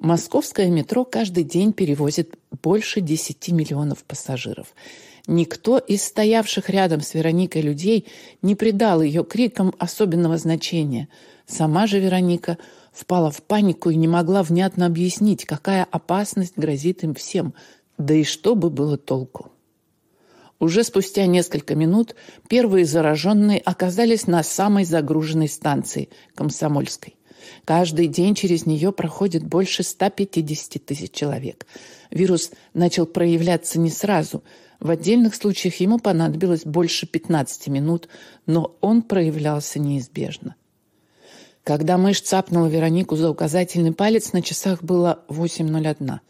Московское метро каждый день перевозит больше 10 миллионов пассажиров. Никто из стоявших рядом с Вероникой людей не придал ее крикам особенного значения. Сама же Вероника впала в панику и не могла внятно объяснить, какая опасность грозит им всем, да и что бы было толку. Уже спустя несколько минут первые зараженные оказались на самой загруженной станции – Комсомольской. Каждый день через нее проходит больше 150 тысяч человек. Вирус начал проявляться не сразу. В отдельных случаях ему понадобилось больше 15 минут, но он проявлялся неизбежно. Когда мышь цапнула Веронику за указательный палец, на часах было 8.01.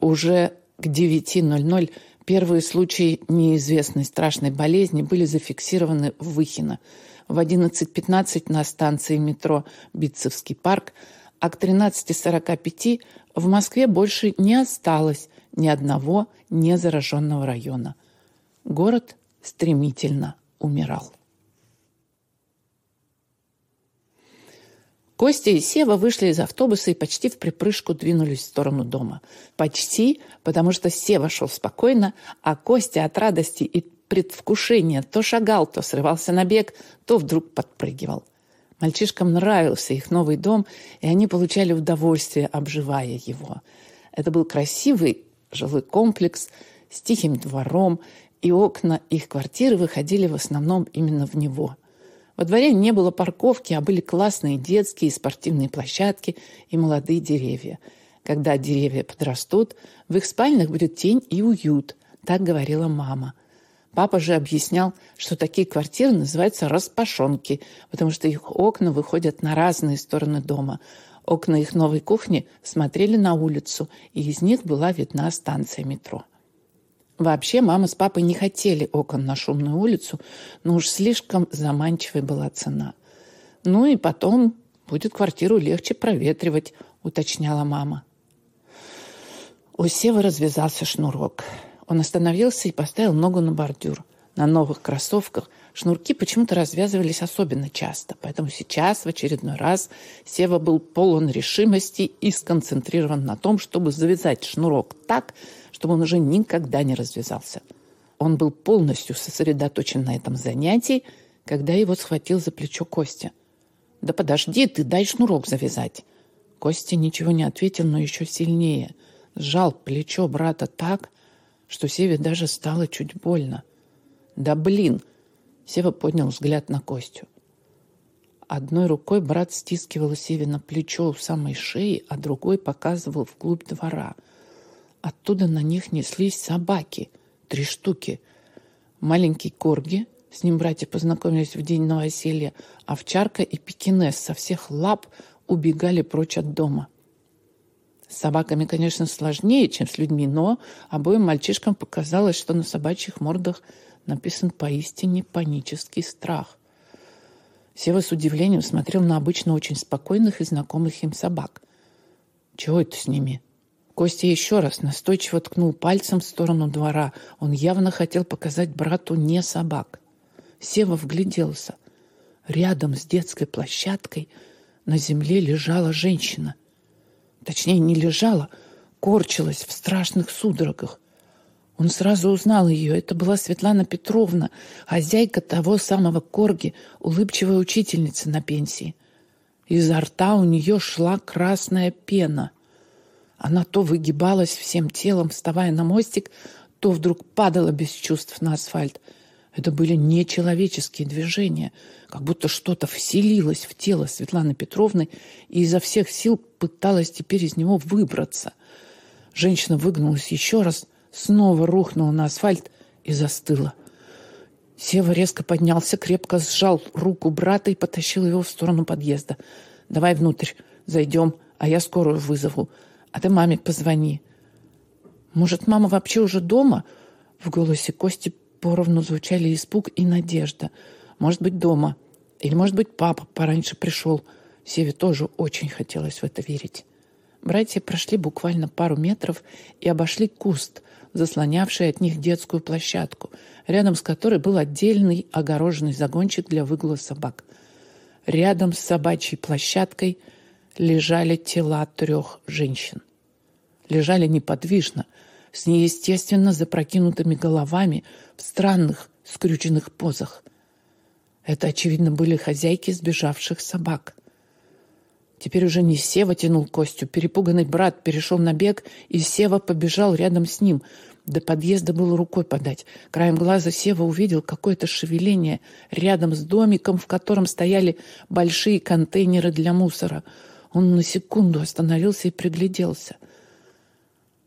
Уже к 9.00 первые случаи неизвестной страшной болезни были зафиксированы в Выхино – в 11.15 на станции метро Битцевский парк, а к 13.45 в Москве больше не осталось ни одного незараженного района. Город стремительно умирал. Костя и Сева вышли из автобуса и почти в припрыжку двинулись в сторону дома. Почти, потому что Сева шел спокойно, а Костя от радости и предвкушения то шагал, то срывался на бег, то вдруг подпрыгивал. Мальчишкам нравился их новый дом, и они получали удовольствие, обживая его. Это был красивый жилой комплекс с тихим двором, и окна их квартиры выходили в основном именно в него. Во дворе не было парковки, а были классные детские и спортивные площадки и молодые деревья. Когда деревья подрастут, в их спальнях будет тень и уют, так говорила мама – Папа же объяснял, что такие квартиры называются распашонки, потому что их окна выходят на разные стороны дома. Окна их новой кухни смотрели на улицу, и из них была видна станция метро. Вообще мама с папой не хотели окон на шумную улицу, но уж слишком заманчивой была цена. «Ну и потом будет квартиру легче проветривать», — уточняла мама. У Севы развязался шнурок — он остановился и поставил ногу на бордюр. На новых кроссовках шнурки почему-то развязывались особенно часто, поэтому сейчас, в очередной раз, Сева был полон решимости и сконцентрирован на том, чтобы завязать шнурок так, чтобы он уже никогда не развязался. Он был полностью сосредоточен на этом занятии, когда его схватил за плечо Костя. «Да подожди ты, дай шнурок завязать!» Костя ничего не ответил, но еще сильнее. Сжал плечо брата так, что Севе даже стало чуть больно. «Да блин!» Сева поднял взгляд на Костю. Одной рукой брат стискивал Севе на плечо у самой шеи, а другой показывал вглубь двора. Оттуда на них неслись собаки, три штуки. Маленький корги, с ним братья познакомились в день новоселья, овчарка и пекинес со всех лап убегали прочь от дома. С собаками, конечно, сложнее, чем с людьми, но обоим мальчишкам показалось, что на собачьих мордах написан поистине панический страх. Сева с удивлением смотрел на обычно очень спокойных и знакомых им собак. Чего это с ними? Костя еще раз настойчиво ткнул пальцем в сторону двора. Он явно хотел показать брату не собак. Сева вгляделся. Рядом с детской площадкой на земле лежала женщина — Точнее, не лежала, корчилась в страшных судорогах. Он сразу узнал ее. Это была Светлана Петровна, хозяйка того самого корги, улыбчивая учительница на пенсии. Изо рта у нее шла красная пена. Она то выгибалась всем телом, вставая на мостик, то вдруг падала без чувств на асфальт – это были нечеловеческие движения, как будто что-то вселилось в тело Светланы Петровны и изо всех сил пыталась теперь из него выбраться. Женщина выгнулась еще раз, снова рухнула на асфальт и застыла. Сева резко поднялся, крепко сжал руку брата и потащил его в сторону подъезда. «Давай внутрь, зайдем, а я скорую вызову. А ты маме позвони». «Может, мама вообще уже дома?» В голосе Кости Поровну звучали испуг и надежда. Может быть, дома. Или, может быть, папа пораньше пришел. Севе тоже очень хотелось в это верить. Братья прошли буквально пару метров и обошли куст, заслонявший от них детскую площадку, рядом с которой был отдельный огороженный загончик для выгула собак. Рядом с собачьей площадкой лежали тела трех женщин. Лежали неподвижно, с неестественно запрокинутыми головами в странных скрюченных позах. Это, очевидно, были хозяйки сбежавших собак. Теперь уже не Сева тянул Костю. Перепуганный брат перешел на бег, и Сева побежал рядом с ним. До подъезда было рукой подать. Краем глаза Сева увидел какое-то шевеление рядом с домиком, в котором стояли большие контейнеры для мусора. Он на секунду остановился и пригляделся.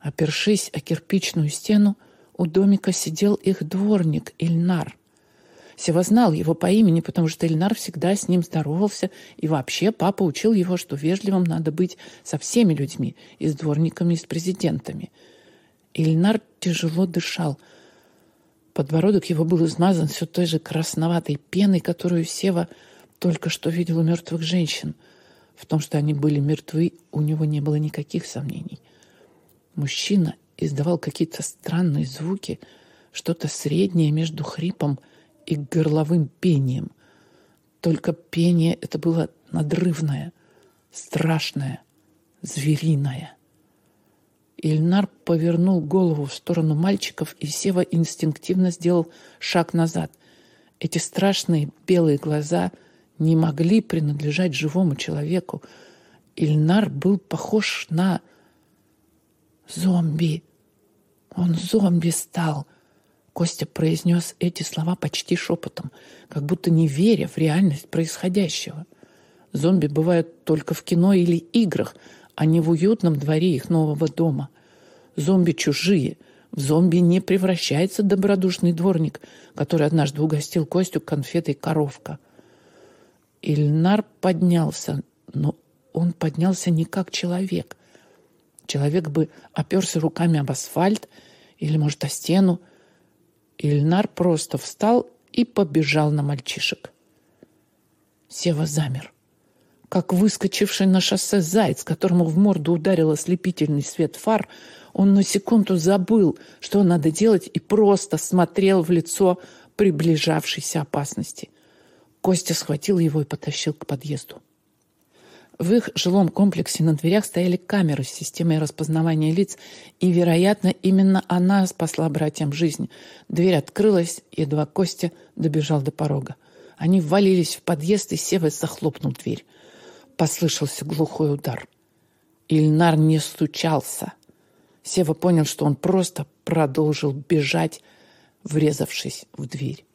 Опершись о кирпичную стену, у домика сидел их дворник Ильнар. Сева знал его по имени, потому что Ильнар всегда с ним здоровался, и вообще папа учил его, что вежливым надо быть со всеми людьми, и с дворниками, и с президентами. Ильнар тяжело дышал. Подбородок его был измазан все той же красноватой пеной, которую Сева только что видел у мертвых женщин. В том, что они были мертвы, у него не было никаких сомнений. Мужчина издавал какие-то странные звуки, что-то среднее между хрипом и горловым пением. Только пение это было надрывное, страшное, звериное. Ильнар повернул голову в сторону мальчиков, и Сева инстинктивно сделал шаг назад. Эти страшные белые глаза не могли принадлежать живому человеку. Ильнар был похож на зомби. Он зомби стал — Костя произнес эти слова почти шепотом, как будто не веря в реальность происходящего. Зомби бывают только в кино или играх, а не в уютном дворе их нового дома. Зомби чужие. В зомби не превращается добродушный дворник, который однажды угостил Костю конфетой коровка. Ильнар поднялся, но он поднялся не как человек. Человек бы оперся руками об асфальт или, может, о стену, Ильнар просто встал и побежал на мальчишек. Сева замер. Как выскочивший на шоссе заяц, которому в морду ударил ослепительный свет фар, он на секунду забыл, что надо делать, и просто смотрел в лицо приближавшейся опасности. Костя схватил его и потащил к подъезду. В их жилом комплексе на дверях стояли камеры с системой распознавания лиц, и, вероятно, именно она спасла братьям жизнь. Дверь открылась, едва Костя добежал до порога. Они ввалились в подъезд, и Сева захлопнул дверь. Послышался глухой удар. Ильнар не стучался. Сева понял, что он просто продолжил бежать, врезавшись в дверь.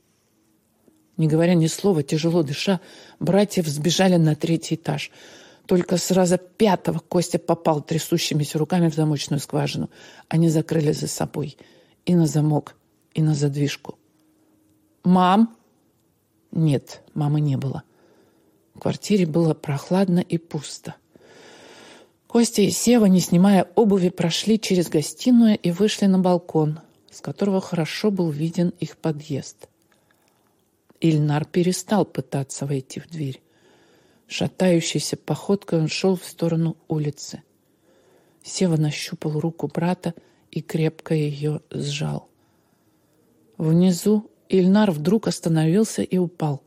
Не говоря ни слова, тяжело дыша, братья взбежали на третий этаж – только с раза пятого Костя попал трясущимися руками в замочную скважину. Они закрыли за собой и на замок, и на задвижку. «Мам?» Нет, мамы не было. В квартире было прохладно и пусто. Костя и Сева, не снимая обуви, прошли через гостиную и вышли на балкон, с которого хорошо был виден их подъезд. Ильнар перестал пытаться войти в дверь. Шатающейся походкой он шел в сторону улицы. Сева нащупал руку брата и крепко ее сжал. Внизу Ильнар вдруг остановился и упал.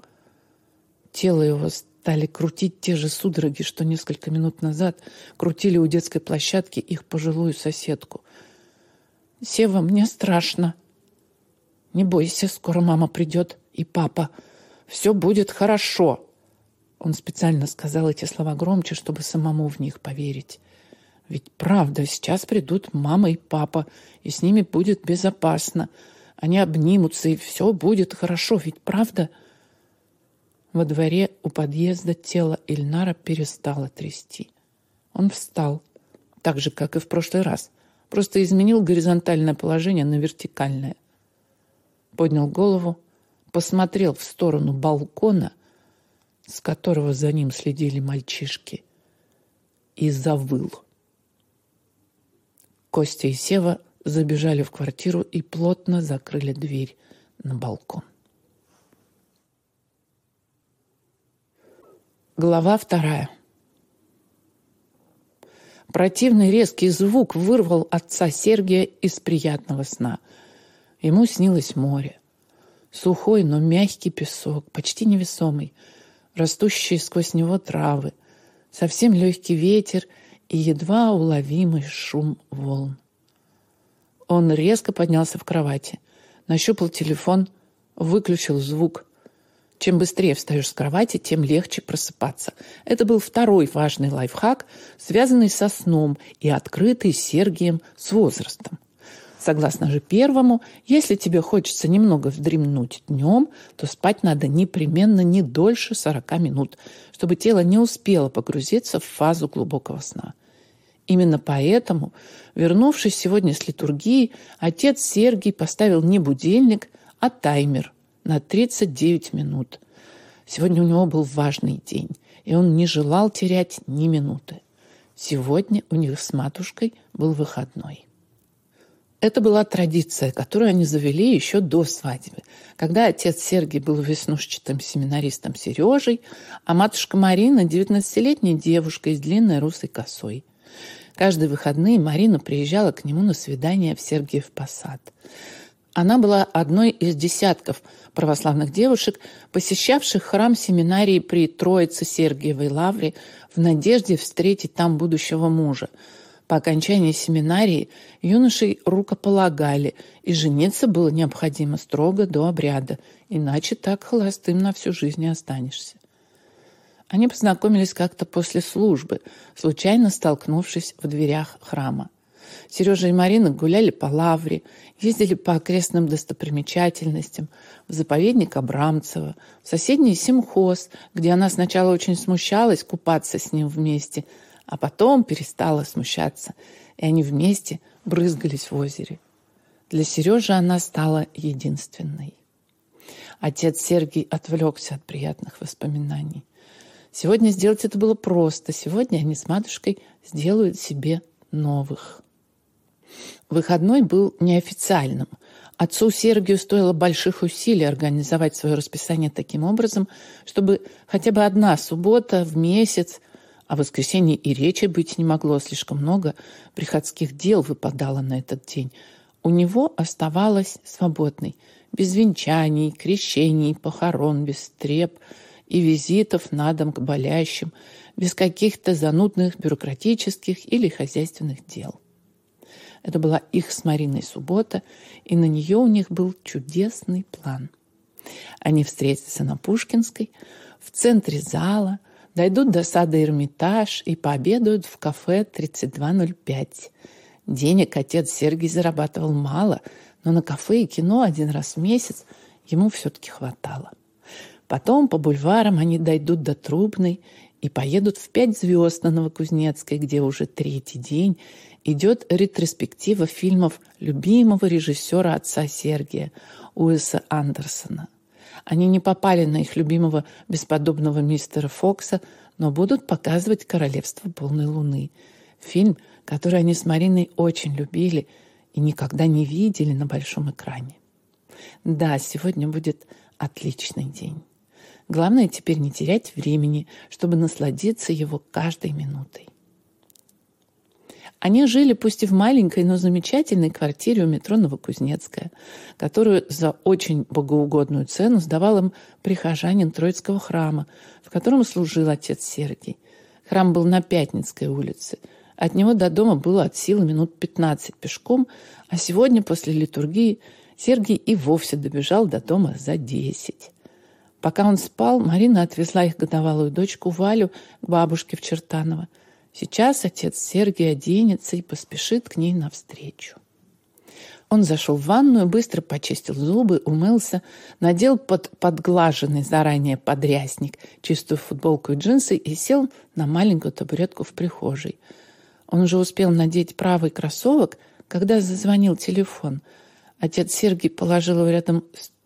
Тело его стали крутить те же судороги, что несколько минут назад крутили у детской площадки их пожилую соседку. «Сева, мне страшно». «Не бойся, скоро мама придет и папа. Все будет хорошо». Он специально сказал эти слова громче, чтобы самому в них поверить. Ведь правда, сейчас придут мама и папа, и с ними будет безопасно. Они обнимутся, и все будет хорошо, ведь правда? Во дворе у подъезда тело Ильнара перестало трясти. Он встал, так же, как и в прошлый раз, просто изменил горизонтальное положение на вертикальное. Поднял голову, посмотрел в сторону балкона с которого за ним следили мальчишки, и завыл. Костя и Сева забежали в квартиру и плотно закрыли дверь на балкон. Глава вторая. Противный резкий звук вырвал отца Сергия из приятного сна. Ему снилось море. Сухой, но мягкий песок, почти невесомый – растущие сквозь него травы, совсем легкий ветер и едва уловимый шум волн. Он резко поднялся в кровати, нащупал телефон, выключил звук. Чем быстрее встаешь с кровати, тем легче просыпаться. Это был второй важный лайфхак, связанный со сном и открытый Сергием с возрастом. Согласно же первому, если тебе хочется немного вздремнуть днем, то спать надо непременно не дольше 40 минут, чтобы тело не успело погрузиться в фазу глубокого сна. Именно поэтому, вернувшись сегодня с литургии, отец Сергий поставил не будильник, а таймер на 39 минут. Сегодня у него был важный день, и он не желал терять ни минуты. Сегодня у них с матушкой был выходной. Это была традиция, которую они завели еще до свадьбы, когда отец Сергий был веснушчатым семинаристом Сережей, а матушка Марина – 19-летней девушкой с длинной русой косой. Каждые выходные Марина приезжала к нему на свидание в Сергиев Посад. Она была одной из десятков православных девушек, посещавших храм семинарии при Троице Сергиевой Лавре в надежде встретить там будущего мужа – по окончании семинарии юношей рукополагали, и жениться было необходимо строго до обряда, иначе так холостым на всю жизнь не останешься. Они познакомились как-то после службы, случайно столкнувшись в дверях храма. Сережа и Марина гуляли по лавре, ездили по окрестным достопримечательностям, в заповедник Абрамцева, в соседний Симхоз, где она сначала очень смущалась купаться с ним вместе – а потом перестала смущаться, и они вместе брызгались в озере. Для Сережи она стала единственной. Отец Сергий отвлекся от приятных воспоминаний. Сегодня сделать это было просто. Сегодня они с матушкой сделают себе новых. Выходной был неофициальным. Отцу Сергию стоило больших усилий организовать свое расписание таким образом, чтобы хотя бы одна суббота в месяц о воскресенье и речи быть не могло, слишком много приходских дел выпадало на этот день. У него оставалось свободной, без венчаний, крещений, похорон, без треп и визитов на дом к болящим, без каких-то занудных бюрократических или хозяйственных дел. Это была их с Мариной суббота, и на нее у них был чудесный план. Они встретятся на Пушкинской, в центре зала – дойдут до сада Эрмитаж и пообедают в кафе 3205. Денег отец Сергий зарабатывал мало, но на кафе и кино один раз в месяц ему все-таки хватало. Потом по бульварам они дойдут до Трубной и поедут в пять звезд на Новокузнецкой, где уже третий день идет ретроспектива фильмов любимого режиссера отца Сергия Уэса Андерсона – они не попали на их любимого бесподобного мистера Фокса, но будут показывать «Королевство полной луны». Фильм, который они с Мариной очень любили и никогда не видели на большом экране. Да, сегодня будет отличный день. Главное теперь не терять времени, чтобы насладиться его каждой минутой. Они жили пусть и в маленькой, но замечательной квартире у метро Новокузнецкая, которую за очень богоугодную цену сдавал им прихожанин Троицкого храма, в котором служил отец Сергий. Храм был на Пятницкой улице. От него до дома было от силы минут 15 пешком, а сегодня после литургии Сергий и вовсе добежал до дома за 10. Пока он спал, Марина отвезла их годовалую дочку Валю к бабушке в Чертаново – Сейчас отец Сергий оденется и поспешит к ней навстречу. Он зашел в ванную, быстро почистил зубы, умылся, надел под подглаженный заранее подрясник чистую футболку и джинсы и сел на маленькую табуретку в прихожей. Он уже успел надеть правый кроссовок, когда зазвонил телефон. Отец Сергий положил его рядом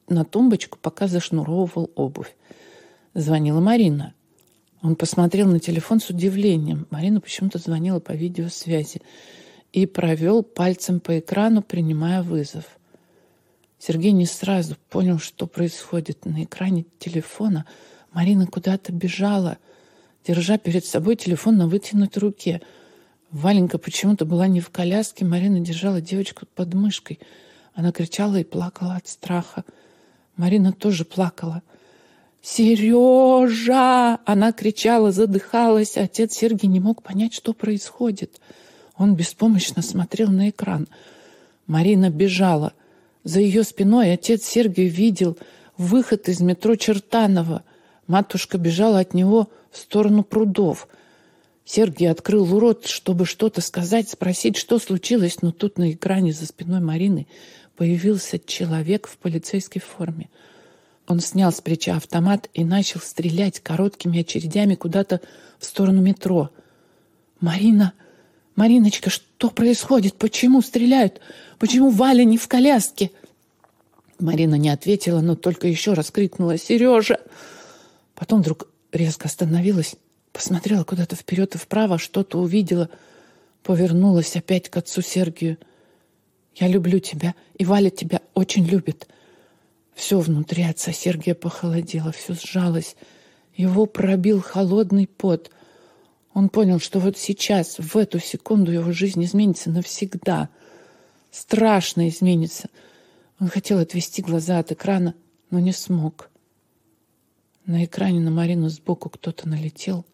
на тумбочку, пока зашнуровывал обувь. Звонила Марина. Он посмотрел на телефон с удивлением. Марина почему-то звонила по видеосвязи и провел пальцем по экрану, принимая вызов. Сергей не сразу понял, что происходит. На экране телефона Марина куда-то бежала, держа перед собой телефон на вытянутой руке. Валенька почему-то была не в коляске, Марина держала девочку под мышкой. Она кричала и плакала от страха. Марина тоже плакала — «Сережа!» Она кричала, задыхалась. Отец Сергий не мог понять, что происходит. Он беспомощно смотрел на экран. Марина бежала. За ее спиной отец Сергий видел выход из метро Чертанова. Матушка бежала от него в сторону прудов. Сергий открыл рот, чтобы что-то сказать, спросить, что случилось, но тут на экране за спиной Марины появился человек в полицейской форме. Он снял с плеча автомат и начал стрелять короткими очередями куда-то в сторону метро. «Марина! Мариночка, что происходит? Почему стреляют? Почему Валя не в коляске?» Марина не ответила, но только еще раз крикнула «Сережа!». Потом вдруг резко остановилась, посмотрела куда-то вперед и вправо, что-то увидела, повернулась опять к отцу Сергию. «Я люблю тебя, и Валя тебя очень любит». Все внутри отца Сергия похолодело, все сжалось. Его пробил холодный пот. Он понял, что вот сейчас, в эту секунду его жизнь изменится навсегда. Страшно изменится. Он хотел отвести глаза от экрана, но не смог. На экране на Марину сбоку кто-то налетел,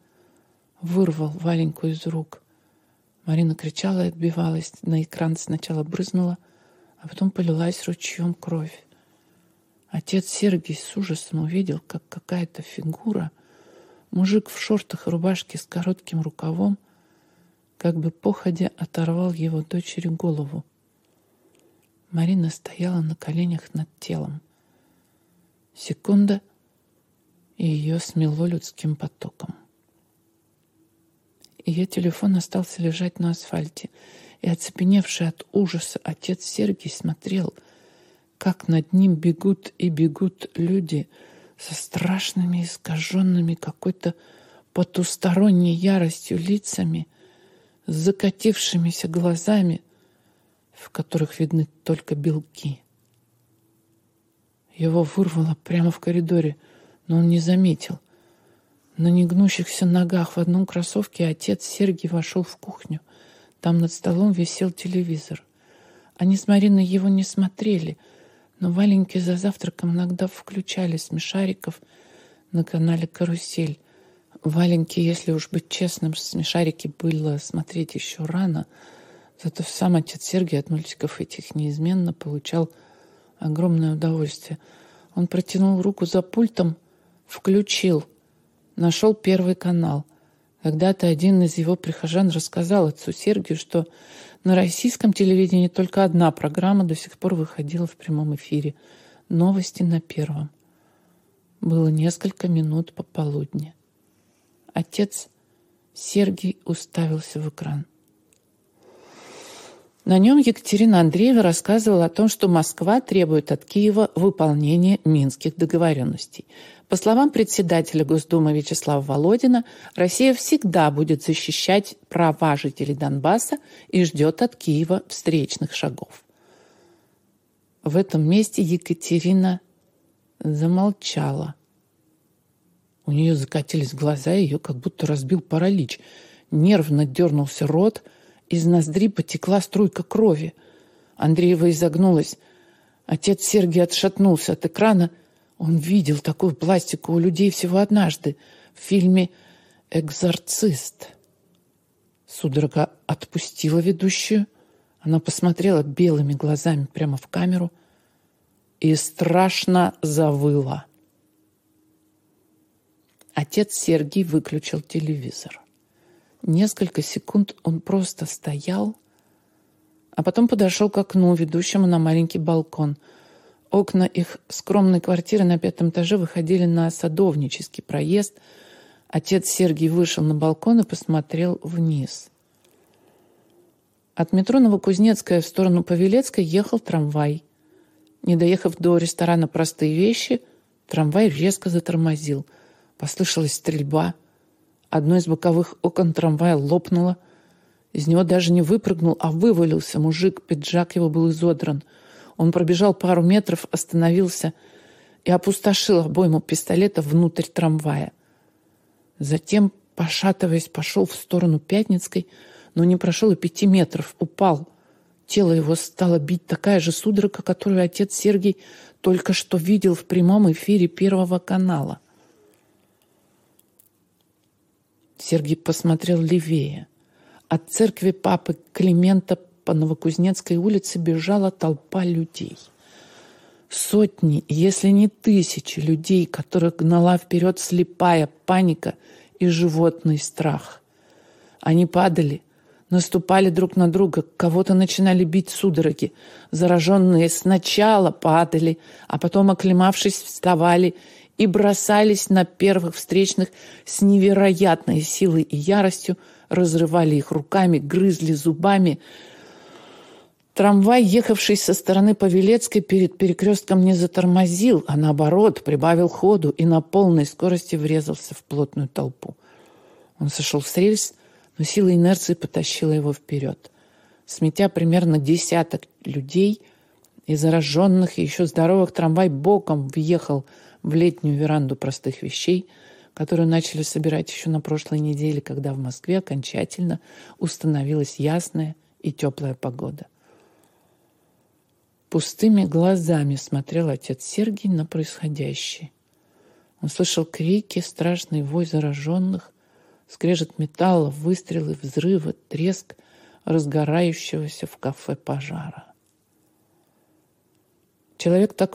вырвал Валеньку из рук. Марина кричала и отбивалась. На экран сначала брызнула, а потом полилась ручьем кровь. Отец Сергий с ужасом увидел, как какая-то фигура, мужик в шортах и рубашке с коротким рукавом, как бы походя оторвал его дочери голову. Марина стояла на коленях над телом. Секунда, и ее смело людским потоком. Ее телефон остался лежать на асфальте, и оцепеневший от ужаса отец Сергий смотрел — как над ним бегут и бегут люди со страшными, искаженными какой-то потусторонней яростью лицами, с закатившимися глазами, в которых видны только белки. Его вырвало прямо в коридоре, но он не заметил. На негнущихся ногах в одном кроссовке отец Сергий вошел в кухню. Там над столом висел телевизор. Они с Мариной его не смотрели — но Валеньки за завтраком иногда включали смешариков на канале «Карусель». Валеньки, если уж быть честным, смешарики было смотреть еще рано, зато сам отец Сергий от мультиков этих неизменно получал огромное удовольствие. Он протянул руку за пультом, включил, нашел первый канал. Когда-то один из его прихожан рассказал отцу Сергию, что на российском телевидении только одна программа до сих пор выходила в прямом эфире. Новости на первом. Было несколько минут пополудни. Отец Сергий уставился в экран. На нем Екатерина Андреева рассказывала о том, что Москва требует от Киева выполнения минских договоренностей. По словам председателя Госдумы Вячеслава Володина, Россия всегда будет защищать права жителей Донбасса и ждет от Киева встречных шагов. В этом месте Екатерина замолчала. У нее закатились глаза, ее как будто разбил паралич. Нервно дернулся рот, из ноздри потекла струйка крови. Андреева изогнулась. Отец Сергий отшатнулся от экрана он видел такую пластику у людей всего однажды в фильме «Экзорцист». Судорога отпустила ведущую. Она посмотрела белыми глазами прямо в камеру и страшно завыла. Отец Сергий выключил телевизор. Несколько секунд он просто стоял, а потом подошел к окну, ведущему на маленький балкон – Окна их скромной квартиры на пятом этаже выходили на садовнический проезд. Отец Сергий вышел на балкон и посмотрел вниз. От метро Новокузнецкая в сторону Павелецкой ехал трамвай. Не доехав до ресторана «Простые вещи», трамвай резко затормозил. Послышалась стрельба. Одно из боковых окон трамвая лопнуло. Из него даже не выпрыгнул, а вывалился мужик. Пиджак его был изодран – он пробежал пару метров, остановился и опустошил обойму пистолета внутрь трамвая. Затем, пошатываясь, пошел в сторону Пятницкой, но не прошел и пяти метров, упал. Тело его стало бить такая же судорога, которую отец Сергей только что видел в прямом эфире Первого канала. Сергей посмотрел левее. От церкви папы Климента по Новокузнецкой улице бежала толпа людей. Сотни, если не тысячи людей, которых гнала вперед слепая паника и животный страх. Они падали, наступали друг на друга, кого-то начинали бить судороги. Зараженные сначала падали, а потом, оклемавшись, вставали и бросались на первых встречных с невероятной силой и яростью, разрывали их руками, грызли зубами. Трамвай, ехавший со стороны Павелецкой, перед перекрестком не затормозил, а наоборот прибавил ходу и на полной скорости врезался в плотную толпу. Он сошел с рельс, но сила инерции потащила его вперед. Сметя примерно десяток людей и зараженных, и еще здоровых, трамвай боком въехал в летнюю веранду простых вещей, которую начали собирать еще на прошлой неделе, когда в Москве окончательно установилась ясная и теплая погода. Пустыми глазами смотрел отец Сергий на происходящее. Он слышал крики, страшный вой зараженных, скрежет металла, выстрелы, взрывы, треск разгорающегося в кафе пожара. Человек так